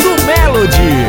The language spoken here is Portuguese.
Do Melody.